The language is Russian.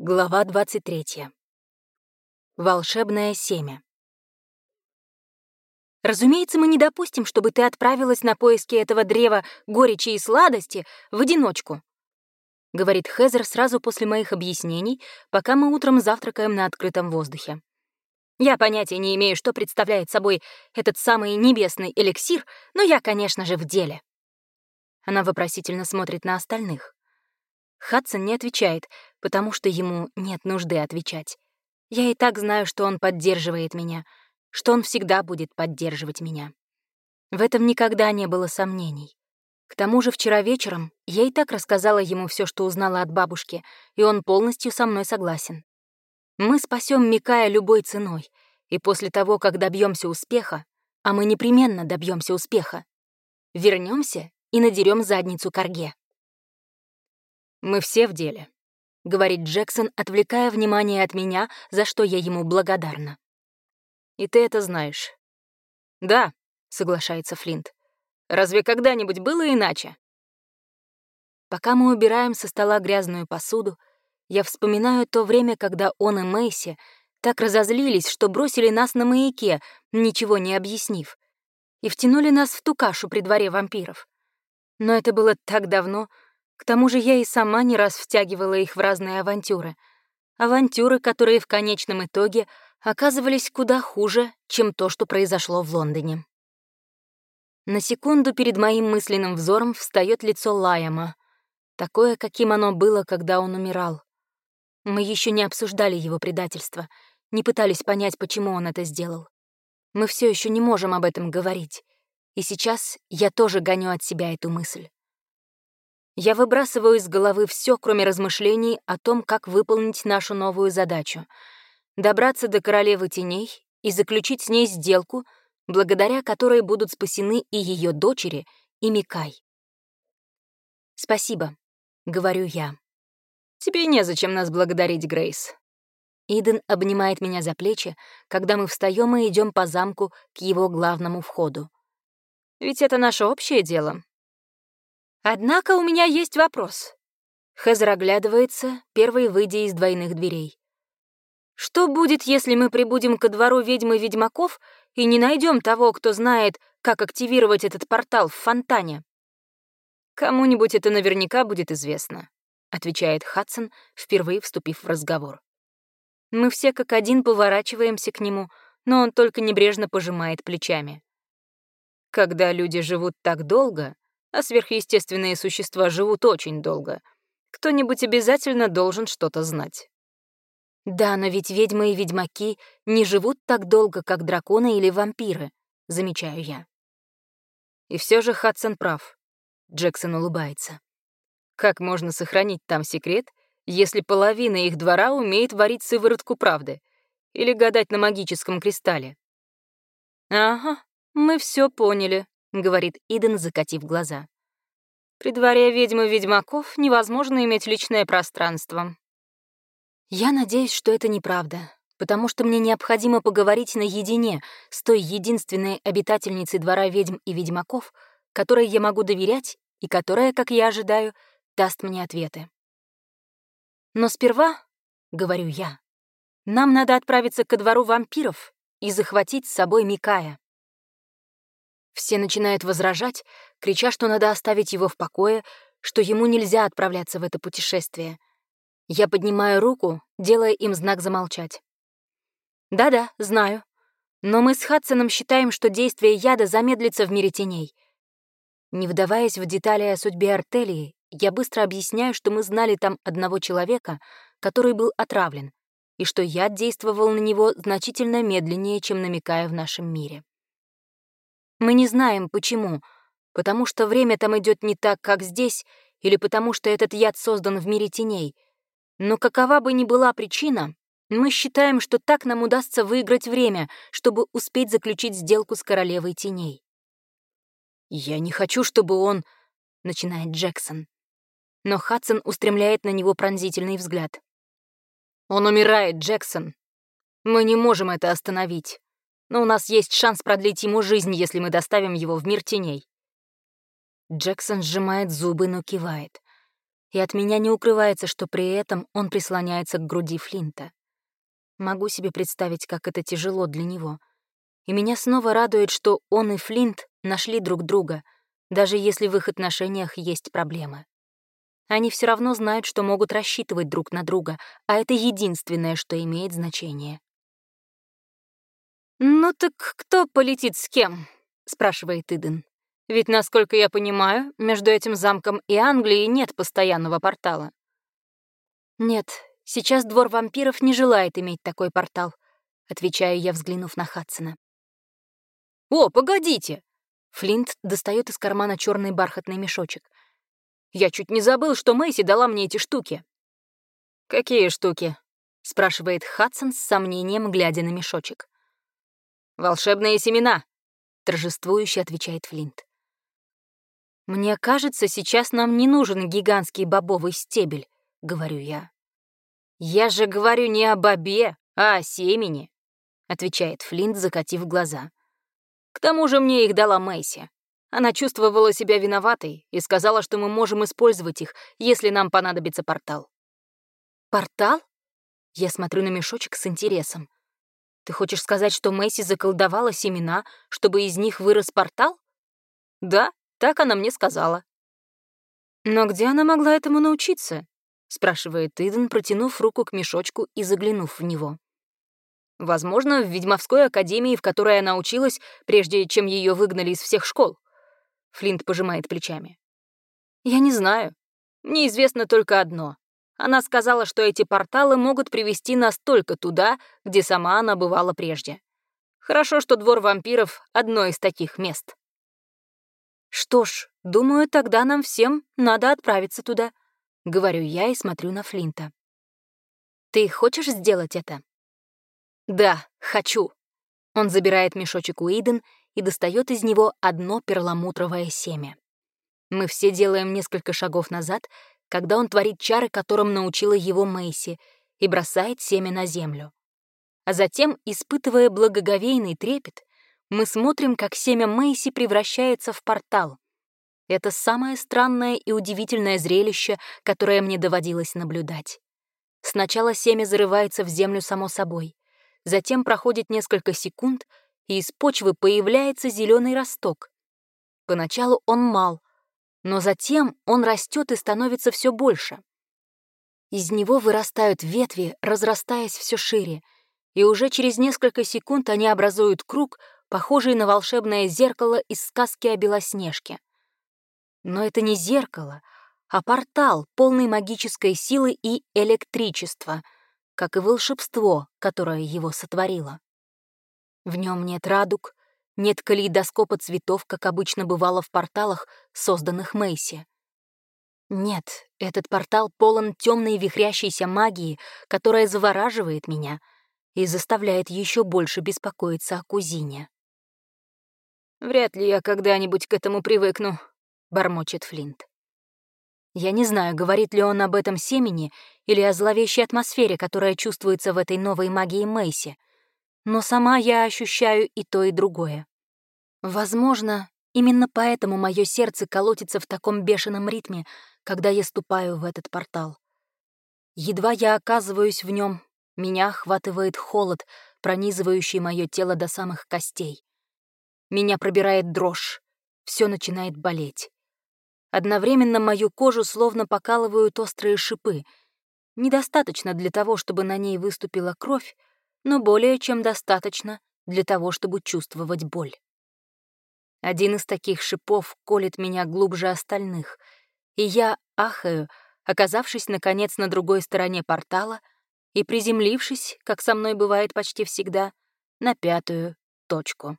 Глава 23. Волшебное семя. «Разумеется, мы не допустим, чтобы ты отправилась на поиски этого древа горечи и сладости в одиночку», — говорит Хезер сразу после моих объяснений, пока мы утром завтракаем на открытом воздухе. Я понятия не имею, что представляет собой этот самый небесный эликсир, но я, конечно же, в деле. Она вопросительно смотрит на остальных. Хадсон не отвечает, потому что ему нет нужды отвечать. Я и так знаю, что он поддерживает меня, что он всегда будет поддерживать меня. В этом никогда не было сомнений. К тому же вчера вечером я и так рассказала ему все, что узнала от бабушки, и он полностью со мной согласен. Мы спасем Микая любой ценой, и после того, как добьемся успеха, а мы непременно добьемся успеха, вернемся и надерем задницу Карге. «Мы все в деле», — говорит Джексон, отвлекая внимание от меня, за что я ему благодарна. «И ты это знаешь». «Да», — соглашается Флинт. «Разве когда-нибудь было иначе?» Пока мы убираем со стола грязную посуду, я вспоминаю то время, когда он и Мэйси так разозлились, что бросили нас на маяке, ничего не объяснив, и втянули нас в ту кашу при дворе вампиров. Но это было так давно, к тому же я и сама не раз втягивала их в разные авантюры. Авантюры, которые в конечном итоге оказывались куда хуже, чем то, что произошло в Лондоне. На секунду перед моим мысленным взором встает лицо Лайама, такое, каким оно было, когда он умирал. Мы еще не обсуждали его предательство, не пытались понять, почему он это сделал. Мы все еще не можем об этом говорить, и сейчас я тоже гоню от себя эту мысль. Я выбрасываю из головы все, кроме размышлений о том, как выполнить нашу новую задачу — добраться до королевы теней и заключить с ней сделку, благодаря которой будут спасены и ее дочери, и Микай. «Спасибо», — говорю я. «Тебе незачем нас благодарить, Грейс». Иден обнимает меня за плечи, когда мы встаем и идем по замку к его главному входу. «Ведь это наше общее дело, Однако у меня есть вопрос. Хезер оглядывается, первый выйдя из двойных дверей. Что будет, если мы прибудем ко двору ведьмы-ведьмаков и не найдем того, кто знает, как активировать этот портал в фонтане? Кому-нибудь это наверняка будет известно, отвечает Хадсон, впервые вступив в разговор. Мы все как один поворачиваемся к нему, но он только небрежно пожимает плечами. Когда люди живут так долго, а сверхъестественные существа живут очень долго. Кто-нибудь обязательно должен что-то знать. Да, но ведь ведьмы и ведьмаки не живут так долго, как драконы или вампиры, замечаю я. И все же Хадсон прав. Джексон улыбается. Как можно сохранить там секрет, если половина их двора умеет варить сыворотку правды или гадать на магическом кристалле? Ага, мы все поняли, — говорит Иден, закатив глаза. «При дворе ведьмы ведьмаков невозможно иметь личное пространство». Я надеюсь, что это неправда, потому что мне необходимо поговорить наедине с той единственной обитательницей двора ведьм и ведьмаков, которой я могу доверять и которая, как я ожидаю, даст мне ответы. Но сперва, — говорю я, — нам надо отправиться ко двору вампиров и захватить с собой Микая. Все начинают возражать, крича, что надо оставить его в покое, что ему нельзя отправляться в это путешествие. Я поднимаю руку, делая им знак замолчать. «Да-да, знаю. Но мы с Хадсоном считаем, что действие яда замедлится в мире теней». Не вдаваясь в детали о судьбе Артелии, я быстро объясняю, что мы знали там одного человека, который был отравлен, и что яд действовал на него значительно медленнее, чем намекая в нашем мире. Мы не знаем, почему. Потому что время там идет не так, как здесь, или потому что этот яд создан в мире теней. Но какова бы ни была причина, мы считаем, что так нам удастся выиграть время, чтобы успеть заключить сделку с королевой теней. «Я не хочу, чтобы он...» — начинает Джексон. Но Хадсон устремляет на него пронзительный взгляд. «Он умирает, Джексон. Мы не можем это остановить но у нас есть шанс продлить ему жизнь, если мы доставим его в мир теней». Джексон сжимает зубы, но кивает. и от меня не укрывается, что при этом он прислоняется к груди Флинта. Могу себе представить, как это тяжело для него. И меня снова радует, что он и Флинт нашли друг друга, даже если в их отношениях есть проблемы. Они все равно знают, что могут рассчитывать друг на друга, а это единственное, что имеет значение. «Ну так кто полетит с кем?» — спрашивает Иден. «Ведь, насколько я понимаю, между этим замком и Англией нет постоянного портала». «Нет, сейчас двор вампиров не желает иметь такой портал», — отвечаю я, взглянув на Хадсона. «О, погодите!» Флинт достает из кармана черный бархатный мешочек — я чуть не забыл, что Мэйси дала мне эти штуки». «Какие штуки?» — спрашивает Хадсон с сомнением, глядя на мешочек. «Волшебные семена», — торжествующе отвечает Флинт. «Мне кажется, сейчас нам не нужен гигантский бобовый стебель», — говорю я. «Я же говорю не о бобе, а о семени», — отвечает Флинт, закатив глаза. «К тому же мне их дала Мэйси. Она чувствовала себя виноватой и сказала, что мы можем использовать их, если нам понадобится портал. «Портал?» Я смотрю на мешочек с интересом. «Ты хочешь сказать, что Мэйси заколдовала семена, чтобы из них вырос портал?» «Да, так она мне сказала». «Но где она могла этому научиться?» — спрашивает Иден, протянув руку к мешочку и заглянув в него. «Возможно, в ведьмовской академии, в которой она училась, прежде чем ее выгнали из всех школ. Флинт пожимает плечами. «Я не знаю. Мне известно только одно. Она сказала, что эти порталы могут привести нас только туда, где сама она бывала прежде. Хорошо, что двор вампиров — одно из таких мест». «Что ж, думаю, тогда нам всем надо отправиться туда», — говорю я и смотрю на Флинта. «Ты хочешь сделать это?» «Да, хочу». Он забирает мешочек Уиден и достает из него одно перламутровое семя. Мы все делаем несколько шагов назад, когда он творит чары, которым научила его Мэйси, и бросает семя на землю. А затем, испытывая благоговейный трепет, мы смотрим, как семя Мэйси превращается в портал. Это самое странное и удивительное зрелище, которое мне доводилось наблюдать. Сначала семя зарывается в землю само собой, затем проходит несколько секунд — и из почвы появляется зеленый росток. Поначалу он мал, но затем он растет и становится все больше. Из него вырастают ветви, разрастаясь все шире, и уже через несколько секунд они образуют круг, похожий на волшебное зеркало из сказки о Белоснежке. Но это не зеркало, а портал, полный магической силы и электричества, как и волшебство, которое его сотворило. В нем нет радуг, нет калейдоскопа цветов, как обычно бывало в порталах, созданных Мэйси. Нет, этот портал полон темной вихрящейся магии, которая завораживает меня и заставляет еще больше беспокоиться о кузине. «Вряд ли я когда-нибудь к этому привыкну», — бормочет Флинт. Я не знаю, говорит ли он об этом семени или о зловещей атмосфере, которая чувствуется в этой новой магии Мэйси, но сама я ощущаю и то, и другое. Возможно, именно поэтому мое сердце колотится в таком бешеном ритме, когда я ступаю в этот портал. Едва я оказываюсь в нем, меня охватывает холод, пронизывающий мое тело до самых костей. Меня пробирает дрожь, все начинает болеть. Одновременно мою кожу словно покалывают острые шипы. Недостаточно для того, чтобы на ней выступила кровь, но более чем достаточно для того, чтобы чувствовать боль. Один из таких шипов колет меня глубже остальных, и я ахаю, оказавшись, наконец, на другой стороне портала и приземлившись, как со мной бывает почти всегда, на пятую точку.